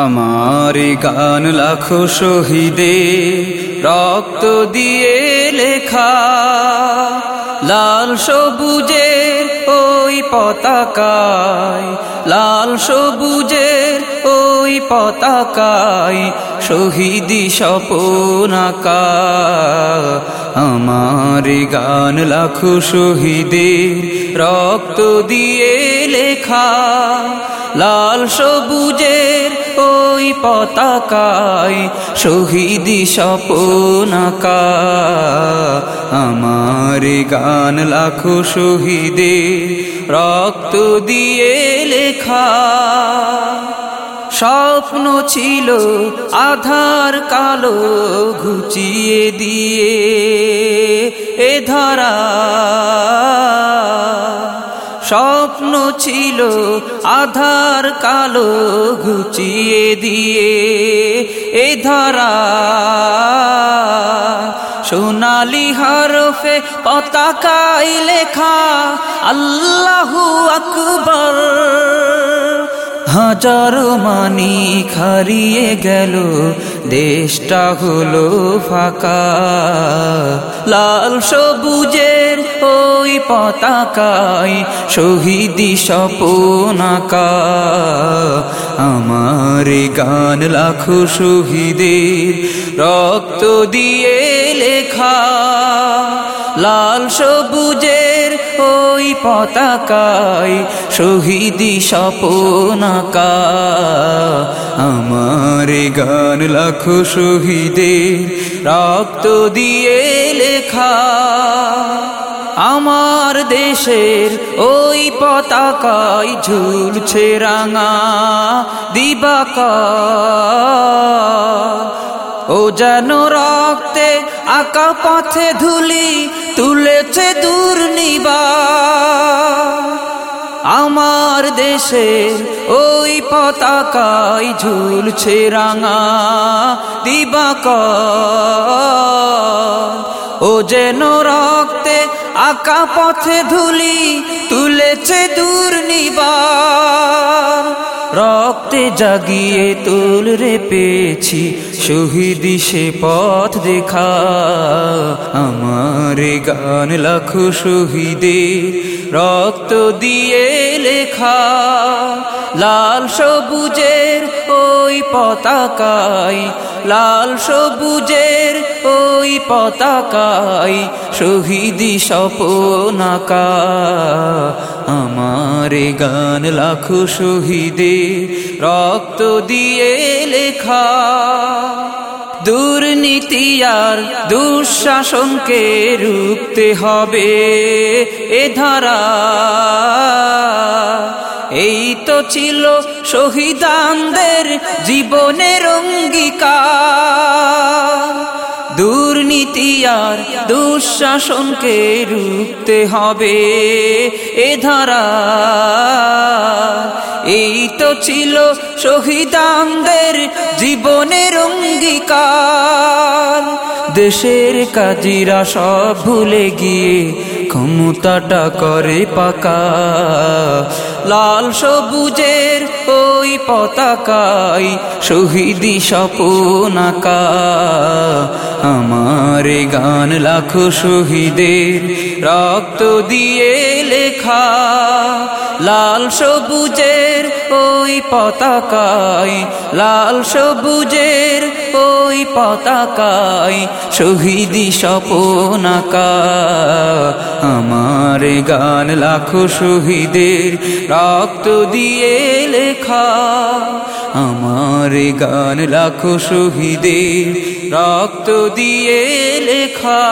আমার গান লাখো শহীদে রক্ত দিয়ে লেখা। লাল সবুজের ওই পতাকায়, লাল সবুজের ওই পতাকায় শহীদি সপনাকা আমার গান লাখো শহীদের রক্ত দিয়ে লেখা। লাল সবুজের ওই পতাকায় শহীদি সপনাকা আমার গান লাখো শহীদের রক্ত দিয়ে লেখা। স্বপ্ন ছিল আধার কালো ঘুচিয়ে দিয়ে এ ধরা। স্বপ্ন ছিল আধার কালো ঘুচিয়ে দিয়ে। এ ধরা সোনালি হরফে পতাকায় লেখা আল্লাহু আকবর। হাজার মানি খারিয়ে গেল, দেশটা হলো ফাঁকা। লাল সবুজের ওই পতাকায় শহীদি সপনাকা আমার গান লাখো শহীদের রক্ত দিয়ে লেখা। লাল সবুজের ওই পতাকায় শহীদি সপনাকা আমার গান লাখো শহীদের রক্ত দিয়ে লেখা। আমার দেশের ওই পতাকায় ঝুলছে রাঙা দিবাকা। ও যেন রক্তে আঁকা পথে ধুলি তুলেছে দুর্নিবা। আমার দেশের ওই পতাকায় ঝুলছে রাঙা দিবাক। ও যেন আঁকা পথে ধুলি তুলেছে দূর নিবার রক্তে জাগিয়ে তুল রে পেয়েছি শহীদ সে পথ দেখা, আমার গান লাখো শহীদে রক্ত দিয়ে লেখা। লাল সবুজের ওই পতাকায় লাল সবুজের ওই পতাকায় শহীদি সপনাকা আমার গান লাখো শহীদে রক্ত দিয়ে লেখা। দুর্নীতি আর দুঃশাসনকে রুখতে হবে এ ধারা। এই তো ছিল শহীদানদের জীবনের অঙ্গীকার। দুর্নীতি আর দুঃশাসনকে রুখতে হবে এ ধারা। এই তো ছিল শহীদানদের জীবনের অঙ্গীকার। দেশের কাজিরা সব ভুলে গিয়ে ক্ষমতাটা করে পাকা। লাল সবুজের ওই পতাকাই শহীদি সপনাকা আমার গান লাখো শহীদের রক্ত দিয়ে লেখা। লাল সবুজের ওই পতাকায়, লাল সবুজের ওই পতাকায় শহীদি সপনাকা আমার গান লাখো শহীদের রক্ত দিয়ে লেখা। আমার গান লাখো শহীদের রক্ত দিয়ে লেখা।